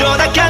情だけ